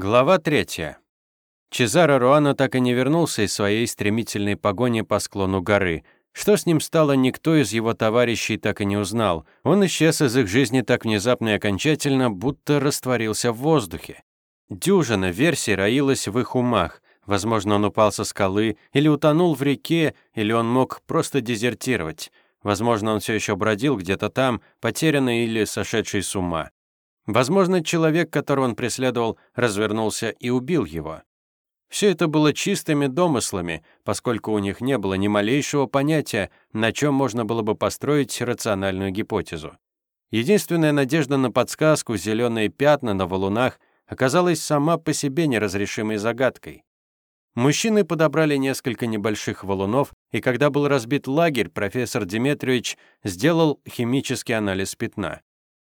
Глава третья. Чезаро Руано так и не вернулся из своей стремительной погони по склону горы. Что с ним стало, никто из его товарищей так и не узнал. Он исчез из их жизни так внезапно и окончательно, будто растворился в воздухе. Дюжина версий роилась в их умах. Возможно, он упал со скалы, или утонул в реке, или он мог просто дезертировать. Возможно, он все еще бродил где-то там, потерянный или сошедший с ума. Возможно, человек, которого он преследовал, развернулся и убил его. Все это было чистыми домыслами, поскольку у них не было ни малейшего понятия, на чем можно было бы построить рациональную гипотезу. Единственная надежда на подсказку, зеленые пятна на валунах, оказалась сама по себе неразрешимой загадкой. Мужчины подобрали несколько небольших валунов, и когда был разбит лагерь, профессор Диметриевич сделал химический анализ пятна.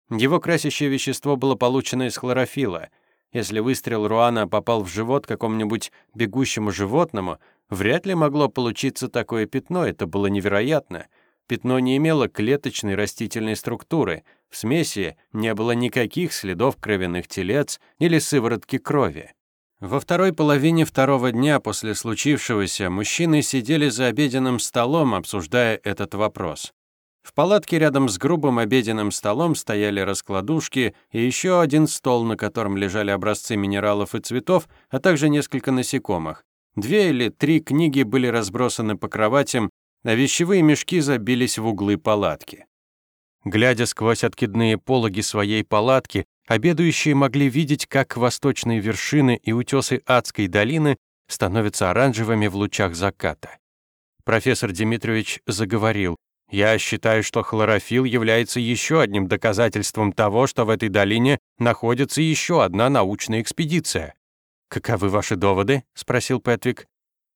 Его красящее вещество было получено из хлорофила. Если выстрел Руана попал в живот какому-нибудь бегущему животному, вряд ли могло получиться такое пятно, это было невероятно. Пятно не имело клеточной растительной структуры, в смеси не было никаких следов кровяных телец или сыворотки крови. Во второй половине второго дня после случившегося мужчины сидели за обеденным столом, обсуждая этот вопрос. В палатке рядом с грубым обеденным столом стояли раскладушки и еще один стол, на котором лежали образцы минералов и цветов, а также несколько насекомых. Две или три книги были разбросаны по кроватям, а вещевые мешки забились в углы палатки. Глядя сквозь откидные пологи своей палатки, обедающие могли видеть, как восточные вершины и утесы адской долины становятся оранжевыми в лучах заката. Профессор Дмитриевич заговорил, я считаю, что хлорофилл является еще одним доказательством того, что в этой долине находится еще одна научная экспедиция. «Каковы ваши доводы?» — спросил Петвик.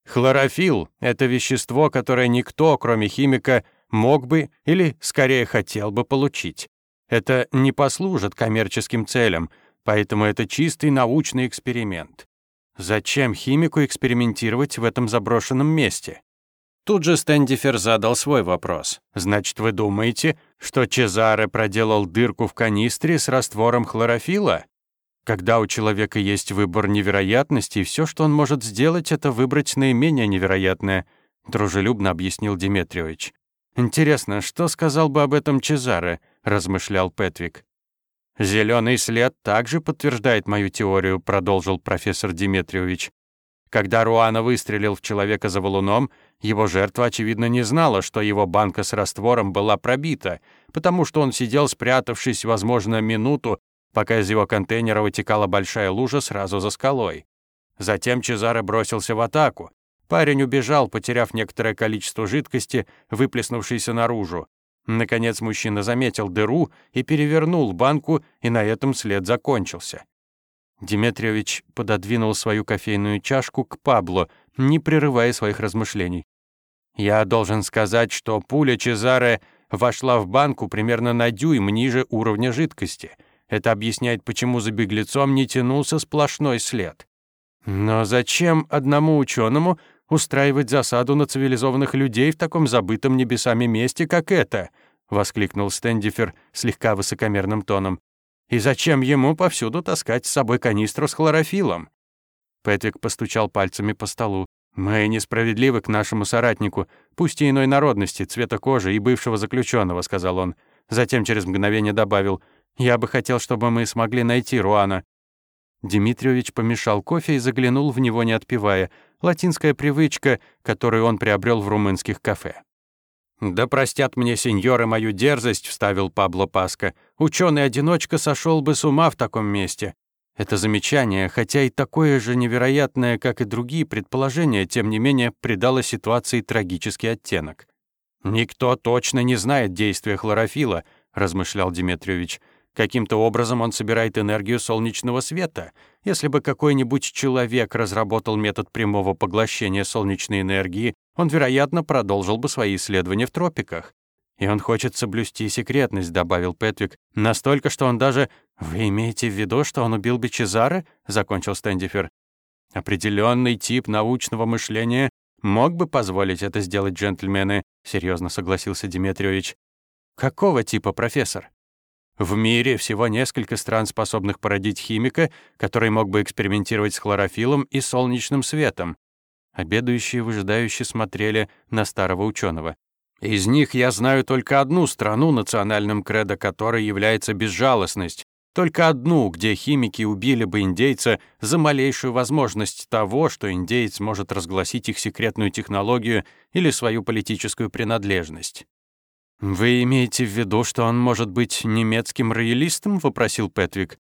«Хлорофилл — это вещество, которое никто, кроме химика, мог бы или, скорее, хотел бы получить. Это не послужит коммерческим целям, поэтому это чистый научный эксперимент. Зачем химику экспериментировать в этом заброшенном месте? Тут же Стэндифер задал свой вопрос. «Значит, вы думаете, что Чезаре проделал дырку в канистре с раствором хлорофила? Когда у человека есть выбор невероятностей, все, что он может сделать, это выбрать наименее невероятное», дружелюбно объяснил Диметриевич. «Интересно, что сказал бы об этом Чезаре?» размышлял Петвик. «Зеленый след также подтверждает мою теорию», продолжил профессор Диметриевич. Когда Руана выстрелил в человека за валуном, его жертва, очевидно, не знала, что его банка с раствором была пробита, потому что он сидел, спрятавшись, возможно, минуту, пока из его контейнера вытекала большая лужа сразу за скалой. Затем Чезаре бросился в атаку. Парень убежал, потеряв некоторое количество жидкости, выплеснувшейся наружу. Наконец мужчина заметил дыру и перевернул банку, и на этом след закончился. Дмитриевич пододвинул свою кофейную чашку к Пабло, не прерывая своих размышлений. «Я должен сказать, что пуля Чезаре вошла в банку примерно на дюйм ниже уровня жидкости. Это объясняет, почему за беглецом не тянулся сплошной след. Но зачем одному ученому устраивать засаду на цивилизованных людей в таком забытом небесами месте, как это?» — воскликнул Стендифер слегка высокомерным тоном. «И зачем ему повсюду таскать с собой канистру с хлорофилом?» Пэтрик постучал пальцами по столу. «Мы несправедливы к нашему соратнику, пусть и иной народности, цвета кожи и бывшего заключенного», — сказал он. Затем через мгновение добавил, «Я бы хотел, чтобы мы смогли найти Руана». Дмитриевич помешал кофе и заглянул в него, не отпивая. Латинская привычка, которую он приобрел в румынских кафе. «Да простят мне сеньоры мою дерзость», — вставил Пабло Паска. «Ученый-одиночка сошел бы с ума в таком месте. Это замечание, хотя и такое же невероятное, как и другие предположения, тем не менее придало ситуации трагический оттенок. «Никто точно не знает действия хлорофила», — размышлял Дмитриевич. «Каким-то образом он собирает энергию солнечного света. Если бы какой-нибудь человек разработал метод прямого поглощения солнечной энергии, он, вероятно, продолжил бы свои исследования в тропиках. «И он хочет соблюсти секретность», — добавил Петвик. «Настолько, что он даже...» «Вы имеете в виду, что он убил Бичезара?» — закончил Стэндифер. «Определенный тип научного мышления мог бы позволить это сделать джентльмены», — серьезно согласился Диметриевич. «Какого типа, профессор?» В мире всего несколько стран, способных породить химика, который мог бы экспериментировать с хлорофилом и солнечным светом. Обедающие выжидающие смотрели на старого ученого. Из них я знаю только одну страну, национальным кредо которой является безжалостность. Только одну, где химики убили бы индейца за малейшую возможность того, что индейец может разгласить их секретную технологию или свою политическую принадлежность. «Вы имеете в виду, что он может быть немецким роялистом?» — вопросил Петвик.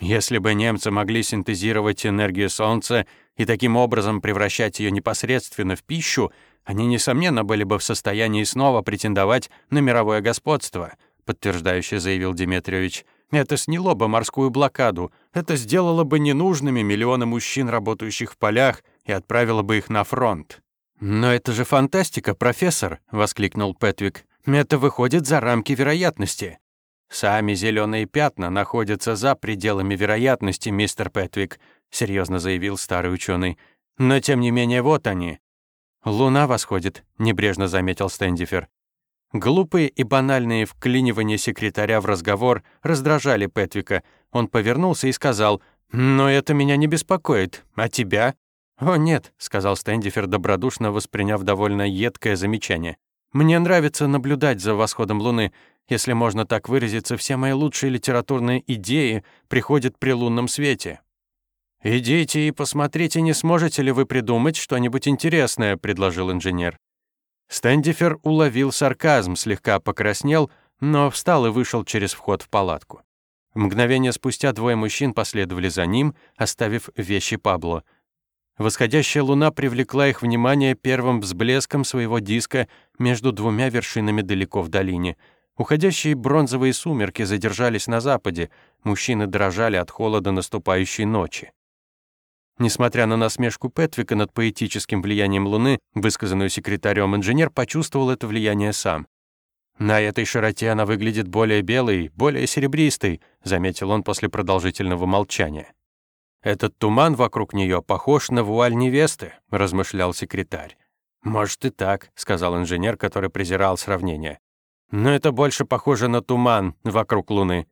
«Если бы немцы могли синтезировать энергию Солнца и таким образом превращать ее непосредственно в пищу, они, несомненно, были бы в состоянии снова претендовать на мировое господство», — подтверждающе заявил Дмитриевич. «Это сняло бы морскую блокаду, это сделало бы ненужными миллионы мужчин, работающих в полях, и отправило бы их на фронт». «Но это же фантастика, профессор!» — воскликнул Петвик. Это выходит за рамки вероятности. Сами зеленые пятна находятся за пределами вероятности, мистер Петвик, серьезно заявил старый ученый. Но тем не менее вот они. Луна восходит, небрежно заметил Стендифер. Глупые и банальные вклинивания секретаря в разговор раздражали Петвика. Он повернулся и сказал: "Но это меня не беспокоит. А тебя?" "О, нет", сказал Стендифер, добродушно восприняв довольно едкое замечание. Мне нравится наблюдать за восходом Луны. Если можно так выразиться, все мои лучшие литературные идеи приходят при лунном свете. «Идите и посмотрите, не сможете ли вы придумать что-нибудь интересное», — предложил инженер. Стэндифер уловил сарказм, слегка покраснел, но встал и вышел через вход в палатку. Мгновение спустя двое мужчин последовали за ним, оставив вещи Пабло — Восходящая луна привлекла их внимание первым взблеском своего диска между двумя вершинами далеко в долине. Уходящие бронзовые сумерки задержались на западе, мужчины дрожали от холода наступающей ночи. Несмотря на насмешку Петвика над поэтическим влиянием Луны, высказанную секретарем, инженер почувствовал это влияние сам. «На этой широте она выглядит более белой, более серебристой», заметил он после продолжительного молчания. Этот туман вокруг нее похож на вуаль невесты, размышлял секретарь. Может и так, сказал инженер, который презирал сравнение. Но это больше похоже на туман вокруг Луны.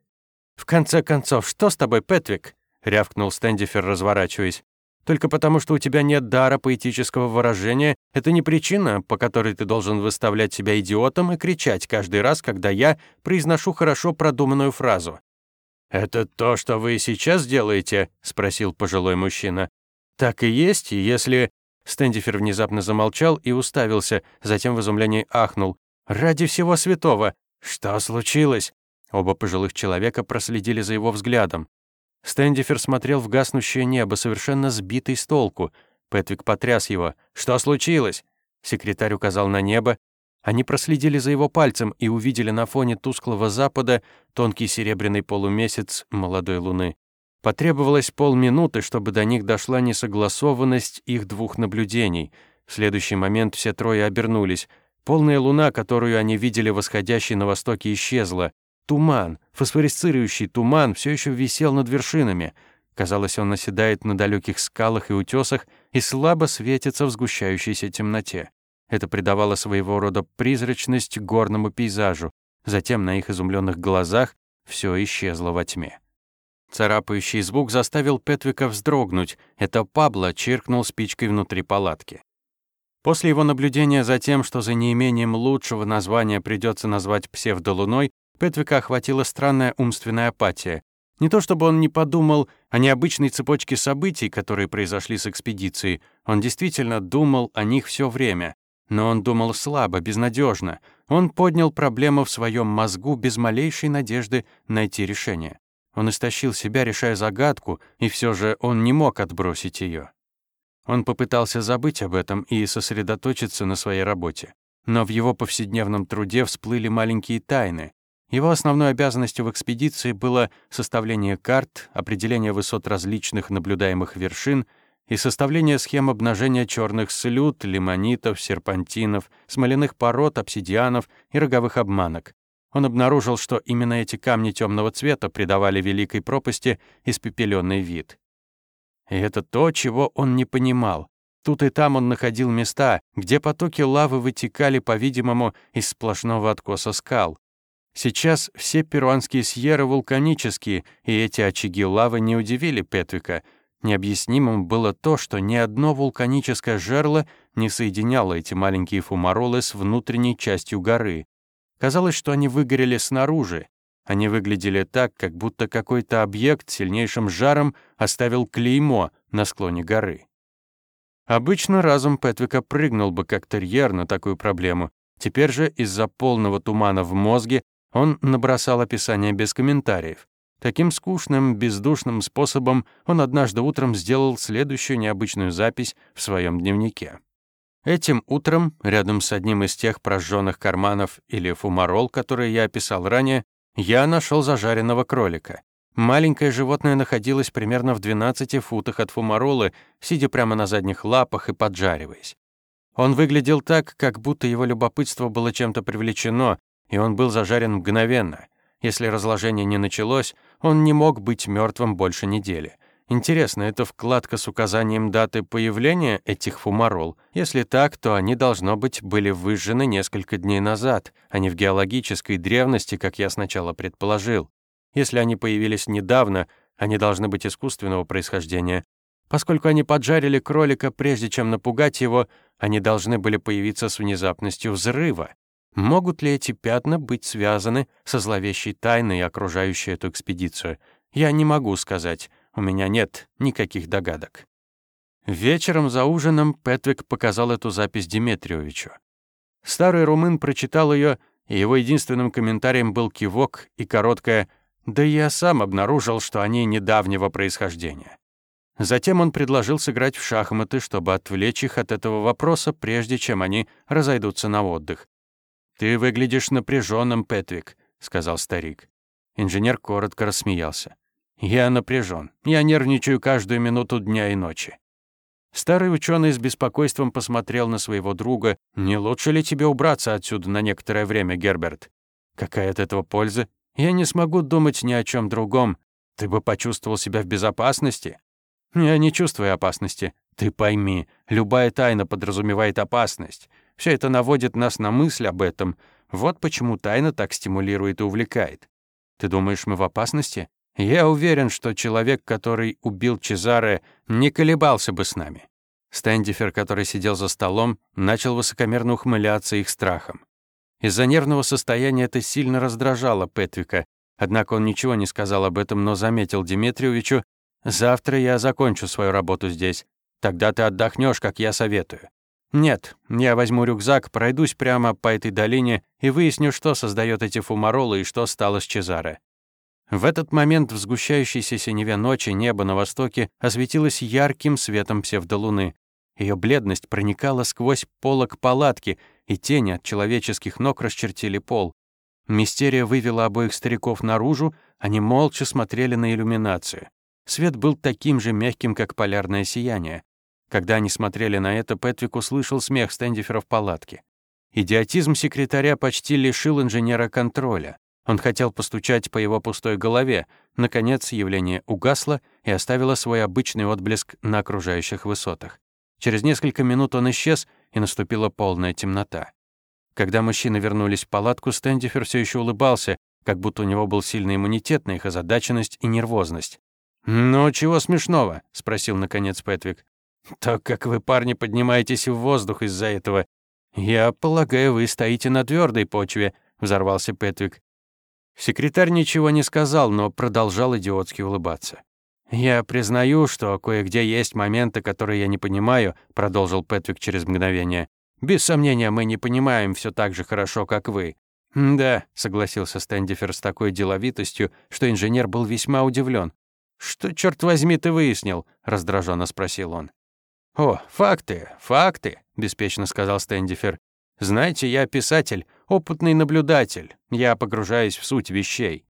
В конце концов, что с тобой, Петвик? рявкнул Стендифер, разворачиваясь. Только потому, что у тебя нет дара поэтического выражения, это не причина, по которой ты должен выставлять себя идиотом и кричать каждый раз, когда я произношу хорошо продуманную фразу. «Это то, что вы сейчас делаете?» — спросил пожилой мужчина. «Так и есть, если...» Стендифер внезапно замолчал и уставился, затем в изумлении ахнул. «Ради всего святого! Что случилось?» Оба пожилых человека проследили за его взглядом. Стендифер смотрел в гаснущее небо, совершенно сбитый с толку. Пэтвик потряс его. «Что случилось?» Секретарь указал на небо, они проследили за его пальцем и увидели на фоне тусклого запада тонкий серебряный полумесяц молодой луны. Потребовалось полминуты, чтобы до них дошла несогласованность их двух наблюдений. В следующий момент все трое обернулись. Полная луна, которую они видели восходящей на востоке, исчезла. Туман, фосфорисцирующий туман, все еще висел над вершинами. Казалось, он наседает на далеких скалах и утесах и слабо светится в сгущающейся темноте. Это придавало своего рода призрачность горному пейзажу. Затем на их изумленных глазах все исчезло во тьме. Царапающий звук заставил Петвика вздрогнуть. Это Пабло чиркнул спичкой внутри палатки. После его наблюдения за тем, что за неимением лучшего названия придется назвать псевдолуной, Петвика охватила странная умственная апатия. Не то чтобы он не подумал о необычной цепочке событий, которые произошли с экспедицией, он действительно думал о них все время. Но он думал слабо, безнадежно. Он поднял проблему в своем мозгу без малейшей надежды найти решение. Он истощил себя, решая загадку, и все же он не мог отбросить ее. Он попытался забыть об этом и сосредоточиться на своей работе. Но в его повседневном труде всплыли маленькие тайны. Его основной обязанностью в экспедиции было составление карт, определение высот различных наблюдаемых вершин — и составление схем обнажения черных слюд, лимонитов, серпантинов, смоляных пород, обсидианов и роговых обманок. Он обнаружил, что именно эти камни темного цвета придавали великой пропасти испепеленный вид. И это то, чего он не понимал. Тут и там он находил места, где потоки лавы вытекали, по-видимому, из сплошного откоса скал. Сейчас все перуанские сьерры вулканические, и эти очаги лавы не удивили Петвика. Необъяснимым было то, что ни одно вулканическое жерло не соединяло эти маленькие фумаролы с внутренней частью горы. Казалось, что они выгорели снаружи. Они выглядели так, как будто какой-то объект сильнейшим жаром оставил клеймо на склоне горы. Обычно разум Петвика прыгнул бы как терьер на такую проблему. Теперь же из-за полного тумана в мозге он набросал описание без комментариев. Таким скучным, бездушным способом он однажды утром сделал следующую необычную запись в своем дневнике. Этим утром, рядом с одним из тех прожженных карманов или фумарол, которые я описал ранее, я нашел зажаренного кролика. Маленькое животное находилось примерно в 12 футах от фумаролы, сидя прямо на задних лапах и поджариваясь. Он выглядел так, как будто его любопытство было чем-то привлечено, и он был зажарен мгновенно. Если разложение не началось, он не мог быть мертвым больше недели. Интересно, это вкладка с указанием даты появления этих фумарол? Если так, то они, должно быть, были выжжены несколько дней назад, а не в геологической древности, как я сначала предположил. Если они появились недавно, они должны быть искусственного происхождения. Поскольку они поджарили кролика, прежде чем напугать его, они должны были появиться с внезапностью взрыва. Могут ли эти пятна быть связаны со зловещей тайной, окружающей эту экспедицию? Я не могу сказать. У меня нет никаких догадок. Вечером за ужином Петвик показал эту запись Диметриевичу. Старый румын прочитал ее, и его единственным комментарием был кивок и короткое «Да я сам обнаружил, что они недавнего происхождения». Затем он предложил сыграть в шахматы, чтобы отвлечь их от этого вопроса, прежде чем они разойдутся на отдых. «Ты выглядишь напряженным, Петвик», — сказал старик. Инженер коротко рассмеялся. «Я напряжен. Я нервничаю каждую минуту дня и ночи». Старый ученый с беспокойством посмотрел на своего друга. «Не лучше ли тебе убраться отсюда на некоторое время, Герберт? Какая от этого польза? Я не смогу думать ни о чем другом. Ты бы почувствовал себя в безопасности?» «Я не чувствую опасности. Ты пойми, любая тайна подразумевает опасность. Все это наводит нас на мысль об этом. Вот почему тайна так стимулирует и увлекает. Ты думаешь, мы в опасности? Я уверен, что человек, который убил Чезаре, не колебался бы с нами. Стэндифер, который сидел за столом, начал высокомерно ухмыляться их страхом. Из-за нервного состояния это сильно раздражало Петвика, однако он ничего не сказал об этом, но заметил Дмитриевичу, «Завтра я закончу свою работу здесь. Тогда ты отдохнешь, как я советую. Нет, я возьму рюкзак, пройдусь прямо по этой долине и выясню, что создает эти фумаролы и что стало с Чезаре. В этот момент в сгущающейся синеве ночи небо на востоке осветилось ярким светом псевдолуны. Ее бледность проникала сквозь полок палатки, и тени от человеческих ног расчертили пол. Мистерия вывела обоих стариков наружу, они молча смотрели на иллюминацию. Свет был таким же мягким, как полярное сияние. Когда они смотрели на это, Петвик услышал смех Стэндифера в палатке. Идиотизм секретаря почти лишил инженера контроля. Он хотел постучать по его пустой голове. Наконец, явление угасло и оставило свой обычный отблеск на окружающих высотах. Через несколько минут он исчез, и наступила полная темнота. Когда мужчины вернулись в палатку, Стэндифер все еще улыбался, как будто у него был сильный иммунитет на их озадаченность и нервозность. «Ну, чего смешного?» — спросил, наконец, Петвик. Так как вы, парни, поднимаетесь в воздух из-за этого, я полагаю, вы стоите на твердой почве, взорвался Петвик. Секретарь ничего не сказал, но продолжал идиотски улыбаться. «Я признаю, что кое-где есть моменты, которые я не понимаю», продолжил Петвик через мгновение. «Без сомнения, мы не понимаем все так же хорошо, как вы». «Да», — согласился Стэндифер с такой деловитостью, что инженер был весьма удивлен. «Что, черт возьми, ты выяснил?» — раздраженно спросил он. «О, факты, факты», — беспечно сказал Стэндифер. «Знаете, я писатель, опытный наблюдатель. Я погружаюсь в суть вещей».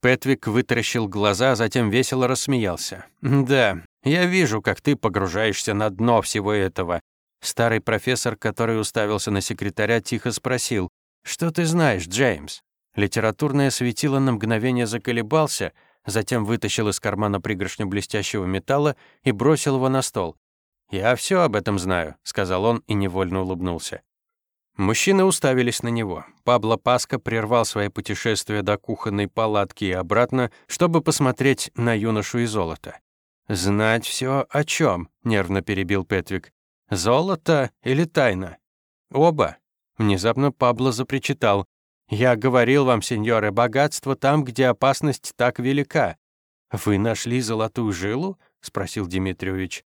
Петвик вытаращил глаза, затем весело рассмеялся. «Да, я вижу, как ты погружаешься на дно всего этого». Старый профессор, который уставился на секретаря, тихо спросил. «Что ты знаешь, Джеймс?» Литературное светило на мгновение заколебался, затем вытащил из кармана пригоршню блестящего металла и бросил его на стол. «Я все об этом знаю», — сказал он и невольно улыбнулся. Мужчины уставились на него. Пабло Паска прервал свое путешествие до кухонной палатки и обратно, чтобы посмотреть на юношу и золото. «Знать все о чем? нервно перебил Петвик. «Золото или тайна?» «Оба». Внезапно Пабло запричитал. «Я говорил вам, сеньоры, богатство там, где опасность так велика». «Вы нашли золотую жилу?» — спросил Дмитриевич.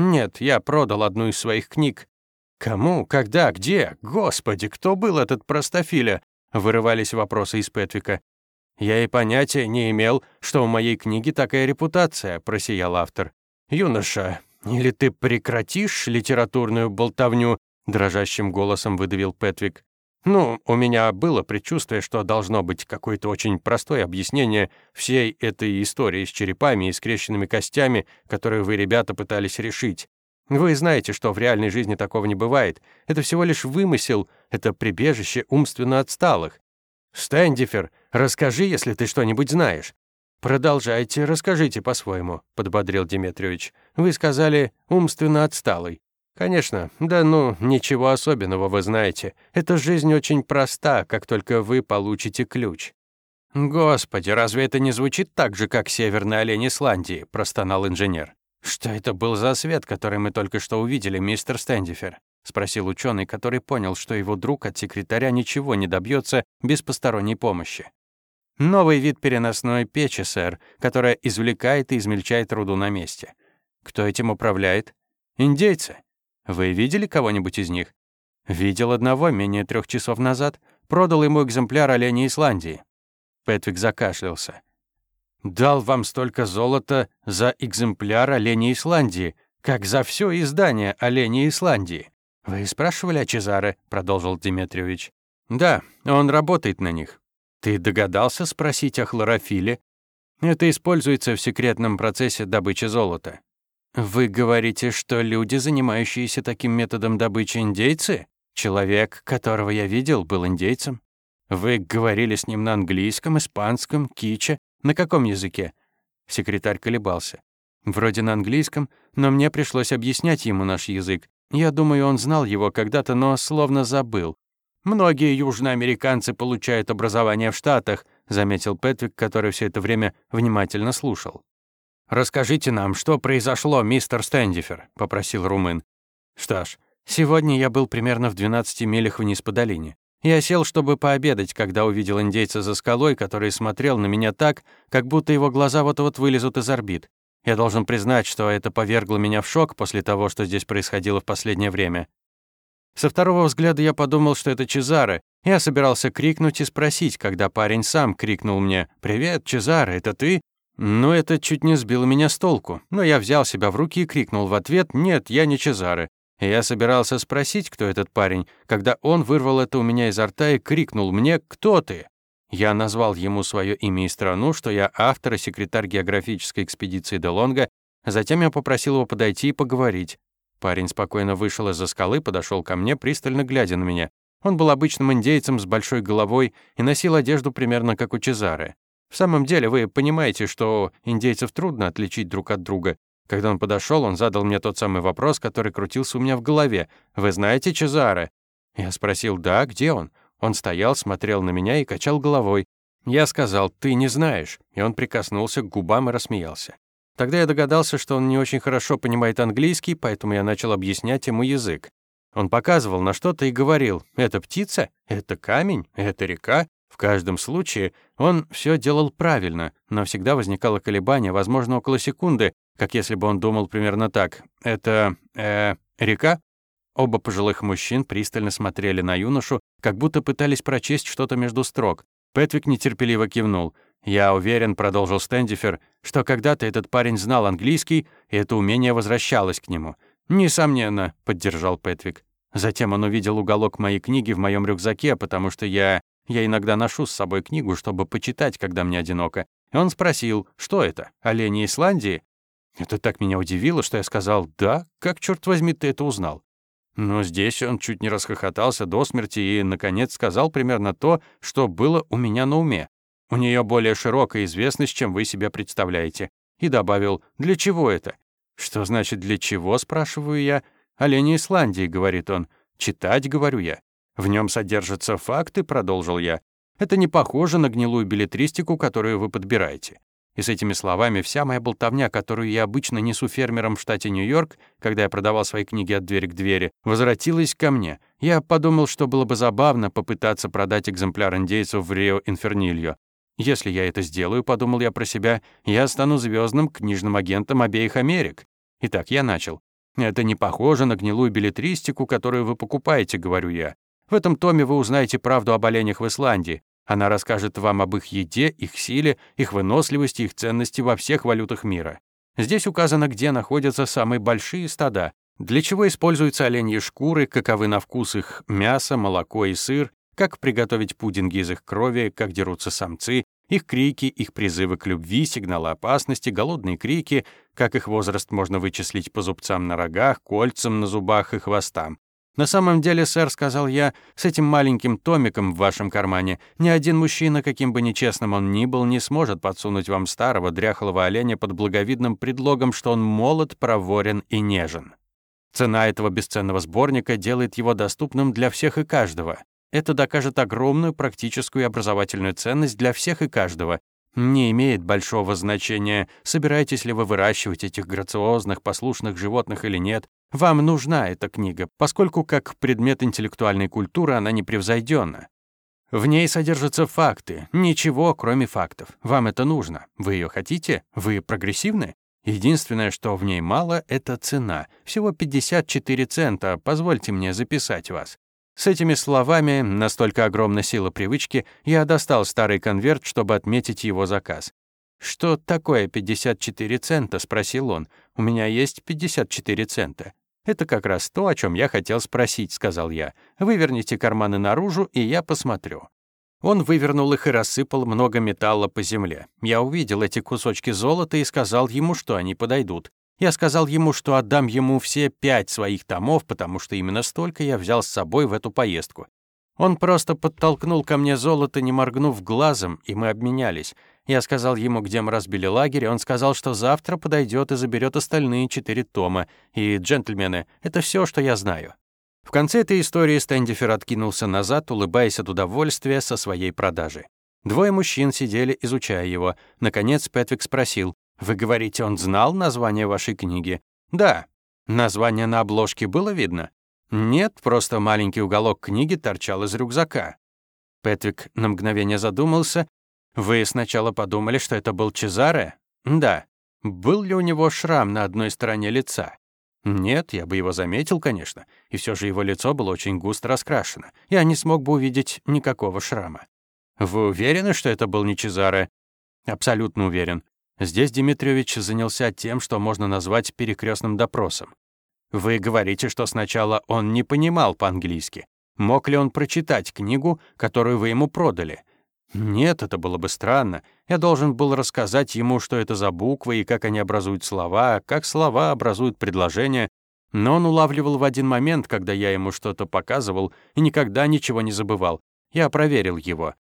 «Нет, я продал одну из своих книг. «Кому? Когда? Где? Господи, кто был этот простофиля?» — вырывались вопросы из Петвика. «Я и понятия не имел, что у моей книги такая репутация», — просиял автор. «Юноша, или ты прекратишь литературную болтовню?» — дрожащим голосом выдавил Петвик. «Ну, у меня было предчувствие, что должно быть какое-то очень простое объяснение всей этой истории с черепами и скрещенными костями, которую вы, ребята, пытались решить. Вы знаете, что в реальной жизни такого не бывает. Это всего лишь вымысел, это прибежище умственно отсталых. Стэндифер, расскажи, если ты что-нибудь знаешь. Продолжайте, расскажите по-своему, подбодрил Дмитриевич. Вы сказали умственно отсталый. Конечно, да ну, ничего особенного вы знаете. Эта жизнь очень проста, как только вы получите ключ. Господи, разве это не звучит так же, как северный олень Исландии, простонал инженер. «Что это был за свет, который мы только что увидели, мистер Стэндифер?» — спросил ученый, который понял, что его друг от секретаря ничего не добьется без посторонней помощи. «Новый вид переносной печи, сэр, которая извлекает и измельчает руду на месте. Кто этим управляет? Индейцы. Вы видели кого-нибудь из них? Видел одного менее трех часов назад. Продал ему экземпляр оленя Исландии». Пэтвик закашлялся. Дал вам столько золота за экземпляр оленя Исландии, как за все издание оленя Исландии. Вы спрашивали о Чезаре, продолжил Дмитриевич. Да, он работает на них. Ты догадался спросить о хлорофиле? Это используется в секретном процессе добычи золота. Вы говорите, что люди, занимающиеся таким методом добычи, индейцы? Человек, которого я видел, был индейцем. Вы говорили с ним на английском, испанском, киче «На каком языке?» Секретарь колебался. «Вроде на английском, но мне пришлось объяснять ему наш язык. Я думаю, он знал его когда-то, но словно забыл. Многие южноамериканцы получают образование в Штатах», заметил Петвик, который все это время внимательно слушал. «Расскажите нам, что произошло, мистер Стэндифер», — попросил румын. «Что ж, сегодня я был примерно в 12 милях вниз по долине. Я сел, чтобы пообедать, когда увидел индейца за скалой, который смотрел на меня так, как будто его глаза вот-вот вылезут из орбит. Я должен признать, что это повергло меня в шок после того, что здесь происходило в последнее время. Со второго взгляда я подумал, что это Чезаре. Я собирался крикнуть и спросить, когда парень сам крикнул мне «Привет, Чезаре, это ты?» Но это чуть не сбило меня с толку. Но я взял себя в руки и крикнул в ответ «Нет, я не Чезаре». Я собирался спросить, кто этот парень, когда он вырвал это у меня изо рта и крикнул мне «Кто ты?». Я назвал ему свое имя и страну, что я автор и секретарь географической экспедиции Делонга, затем я попросил его подойти и поговорить. Парень спокойно вышел из-за скалы, подошел ко мне, пристально глядя на меня. Он был обычным индейцем с большой головой и носил одежду примерно как у Чезары. В самом деле, вы понимаете, что индейцев трудно отличить друг от друга, когда он подошел, он задал мне тот самый вопрос, который крутился у меня в голове. «Вы знаете Чезаре?» Я спросил, «Да, где он?» Он стоял, смотрел на меня и качал головой. Я сказал, «Ты не знаешь», и он прикоснулся к губам и рассмеялся. Тогда я догадался, что он не очень хорошо понимает английский, поэтому я начал объяснять ему язык. Он показывал на что-то и говорил, «Это птица? Это камень? Это река?» В каждом случае он все делал правильно, но всегда возникало колебание, возможно, около секунды, как если бы он думал примерно так. «Это... э... река?» Оба пожилых мужчин пристально смотрели на юношу, как будто пытались прочесть что-то между строк. Пэтвик нетерпеливо кивнул. «Я уверен», — продолжил Стэндифер, «что когда-то этот парень знал английский, и это умение возвращалось к нему». «Несомненно», — поддержал Пэтвик. Затем он увидел уголок моей книги в моем рюкзаке, потому что я... Я иногда ношу с собой книгу, чтобы почитать, когда мне одиноко. И он спросил, что это, олени Исландии? Это так меня удивило, что я сказал «Да? Как, черт возьми, ты это узнал?» Но здесь он чуть не расхохотался до смерти и, наконец, сказал примерно то, что было у меня на уме. У нее более широкая известность, чем вы себе представляете. И добавил «Для чего это?» «Что значит «для чего?» — спрашиваю я. «Олени Исландии», — говорит он. «Читать», — говорю я. «В нем содержатся факты», — продолжил я. «Это не похоже на гнилую билетристику, которую вы подбираете». И с этими словами вся моя болтовня, которую я обычно несу фермерам в штате Нью-Йорк, когда я продавал свои книги от двери к двери, возвратилась ко мне. Я подумал, что было бы забавно попытаться продать экземпляр индейцев в Рио-Инфернильо. Если я это сделаю, подумал я про себя, я стану звездным книжным агентом обеих Америк. Итак, я начал. Это не похоже на гнилую билетристику, которую вы покупаете, говорю я. В этом томе вы узнаете правду об оленях в Исландии. Она расскажет вам об их еде, их силе, их выносливости, их ценности во всех валютах мира. Здесь указано, где находятся самые большие стада, для чего используются оленьи шкуры, каковы на вкус их мясо, молоко и сыр, как приготовить пудинги из их крови, как дерутся самцы, их крики, их призывы к любви, сигналы опасности, голодные крики, как их возраст можно вычислить по зубцам на рогах, кольцам на зубах и хвостам. «На самом деле, сэр, — сказал я, — с этим маленьким томиком в вашем кармане ни один мужчина, каким бы нечестным он ни был, не сможет подсунуть вам старого дряхлого оленя под благовидным предлогом, что он молод, проворен и нежен. Цена этого бесценного сборника делает его доступным для всех и каждого. Это докажет огромную практическую и образовательную ценность для всех и каждого. Не имеет большого значения, собираетесь ли вы выращивать этих грациозных, послушных животных или нет. Вам нужна эта книга, поскольку как предмет интеллектуальной культуры она непревзойденна. В ней содержатся факты, ничего, кроме фактов. Вам это нужно. Вы ее хотите? Вы прогрессивны? Единственное, что в ней мало, это цена. Всего 54 цента, позвольте мне записать вас. С этими словами, настолько огромна сила привычки, я достал старый конверт, чтобы отметить его заказ. «Что такое 54 цента?» — спросил он. «У меня есть 54 цента». «Это как раз то, о чем я хотел спросить», — сказал я. «Выверните карманы наружу, и я посмотрю». Он вывернул их и рассыпал много металла по земле. Я увидел эти кусочки золота и сказал ему, что они подойдут. Я сказал ему, что отдам ему все пять своих томов, потому что именно столько я взял с собой в эту поездку. Он просто подтолкнул ко мне золото, не моргнув глазом, и мы обменялись. Я сказал ему, где мы разбили лагерь, и он сказал, что завтра подойдет и заберет остальные четыре тома. И, джентльмены, это все, что я знаю. В конце этой истории Стэндифер откинулся назад, улыбаясь от удовольствия со своей продажи. Двое мужчин сидели, изучая его. Наконец Петвик спросил, «Вы говорите, он знал название вашей книги?» «Да». «Название на обложке было видно?» «Нет, просто маленький уголок книги торчал из рюкзака». Петвик на мгновение задумался. «Вы сначала подумали, что это был Чезаре?» «Да». «Был ли у него шрам на одной стороне лица?» «Нет, я бы его заметил, конечно, и все же его лицо было очень густо раскрашено. Я не смог бы увидеть никакого шрама». «Вы уверены, что это был не Чезаре?» «Абсолютно уверен. Здесь Дмитриевич занялся тем, что можно назвать перекрестным допросом. Вы говорите, что сначала он не понимал по-английски. Мог ли он прочитать книгу, которую вы ему продали? Нет, это было бы странно. Я должен был рассказать ему, что это за буквы и как они образуют слова, как слова образуют предложения. Но он улавливал в один момент, когда я ему что-то показывал, и никогда ничего не забывал. Я проверил его.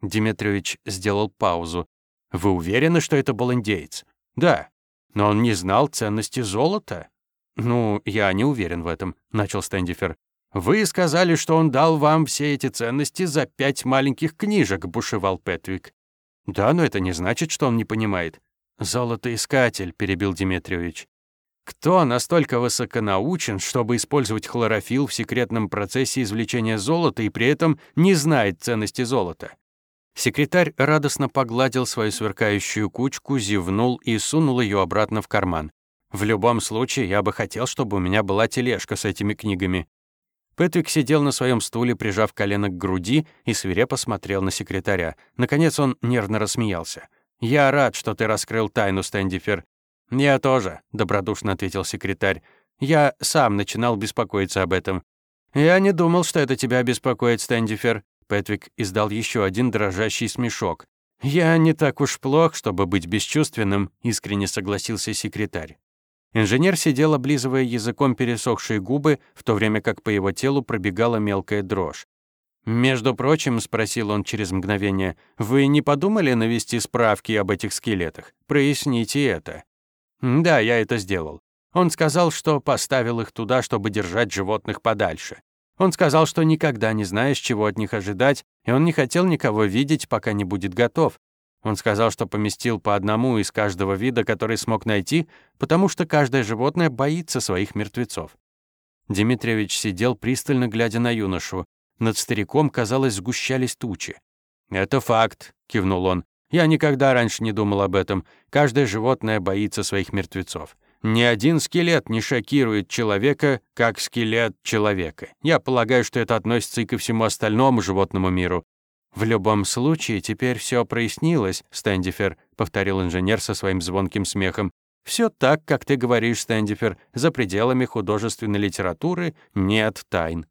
Дмитриевич сделал паузу. Вы уверены, что это был индейец? Да. Но он не знал ценности золота? Ну, я не уверен в этом, начал Стэндифер. Вы сказали, что он дал вам все эти ценности за пять маленьких книжек, бушевал Петвик. Да, но это не значит, что он не понимает. Золотоискатель, перебил Дмитриевич. Кто настолько высоконаучен, чтобы использовать хлорофилл в секретном процессе извлечения золота и при этом не знает ценности золота? Секретарь радостно погладил свою сверкающую кучку, зевнул и сунул ее обратно в карман. «В любом случае, я бы хотел, чтобы у меня была тележка с этими книгами». Пэтрик сидел на своем стуле, прижав колено к груди, и свирепо смотрел на секретаря. Наконец он нервно рассмеялся. «Я рад, что ты раскрыл тайну, Стэндифер». «Я тоже», — добродушно ответил секретарь. «Я сам начинал беспокоиться об этом». «Я не думал, что это тебя беспокоит, Стэндифер», Пэтвик издал еще один дрожащий смешок. «Я не так уж плох, чтобы быть бесчувственным», — искренне согласился секретарь. Инженер сидел, облизывая языком пересохшие губы, в то время как по его телу пробегала мелкая дрожь. «Между прочим», — спросил он через мгновение, «вы не подумали навести справки об этих скелетах? Проясните это». «Да, я это сделал. Он сказал, что поставил их туда, чтобы держать животных подальше. Он сказал, что никогда не знаешь, чего от них ожидать, и он не хотел никого видеть, пока не будет готов. Он сказал, что поместил по одному из каждого вида, который смог найти, потому что каждое животное боится своих мертвецов. Дмитриевич сидел, пристально глядя на юношу. Над стариком, казалось, сгущались тучи. «Это факт», — кивнул он. «Я никогда раньше не думал об этом. Каждое животное боится своих мертвецов. Ни один скелет не шокирует человека, как скелет человека. Я полагаю, что это относится и ко всему остальному животному миру. В любом случае, теперь все прояснилось, Стэндифер, повторил инженер со своим звонким смехом. Все так, как ты говоришь, Стэндифер. За пределами художественной литературы нет тайн.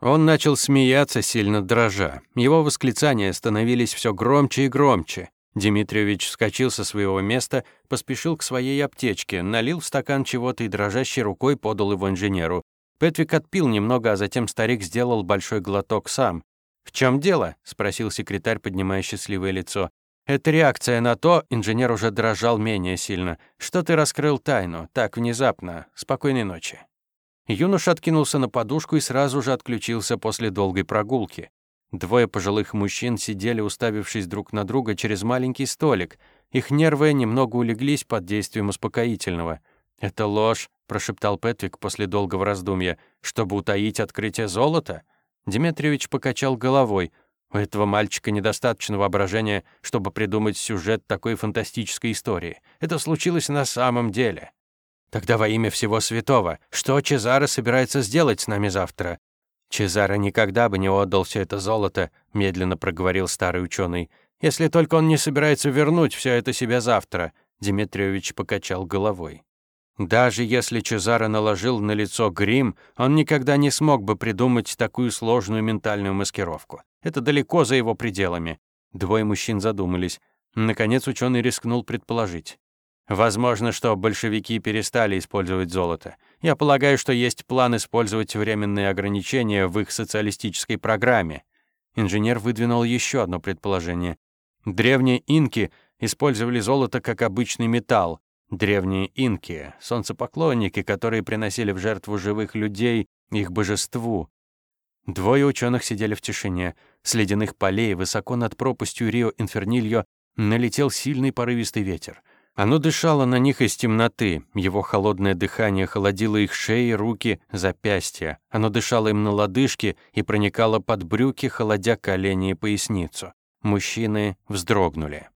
Он начал смеяться, сильно дрожа. Его восклицания становились все громче и громче. Дмитриевич вскочил со своего места, поспешил к своей аптечке, налил в стакан чего-то и дрожащей рукой подал его инженеру. Петвик отпил немного, а затем старик сделал большой глоток сам. «В чем дело?» — спросил секретарь, поднимая счастливое лицо. «Это реакция на то, инженер уже дрожал менее сильно, что ты раскрыл тайну, так внезапно. Спокойной ночи». Юноша откинулся на подушку и сразу же отключился после долгой прогулки. Двое пожилых мужчин сидели, уставившись друг на друга через маленький столик. Их нервы немного улеглись под действием успокоительного. «Это ложь», — прошептал Петрик после долгого раздумья, «чтобы утаить открытие золота?» Дмитриевич покачал головой. «У этого мальчика недостаточно воображения, чтобы придумать сюжет такой фантастической истории. Это случилось на самом деле». «Тогда во имя всего святого, что Чезаро собирается сделать с нами завтра?» «Чезаро никогда бы не отдал все это золото», — медленно проговорил старый ученый. «Если только он не собирается вернуть все это себе завтра», — Дмитриевич покачал головой. Даже если Чезаро наложил на лицо грим, он никогда не смог бы придумать такую сложную ментальную маскировку. Это далеко за его пределами. Двое мужчин задумались. Наконец ученый рискнул предположить. Возможно, что большевики перестали использовать золото. Я полагаю, что есть план использовать временные ограничения в их социалистической программе. Инженер выдвинул еще одно предположение. Древние инки использовали золото как обычный металл. Древние инки — солнцепоклонники, которые приносили в жертву живых людей их божеству. Двое ученых сидели в тишине. С ледяных полей высоко над пропастью Рио-Инфернильо налетел сильный порывистый ветер — оно дышало на них из темноты, его холодное дыхание холодило их шеи, руки, запястья. Оно дышало им на лодыжки и проникало под брюки, холодя колени и поясницу. Мужчины вздрогнули.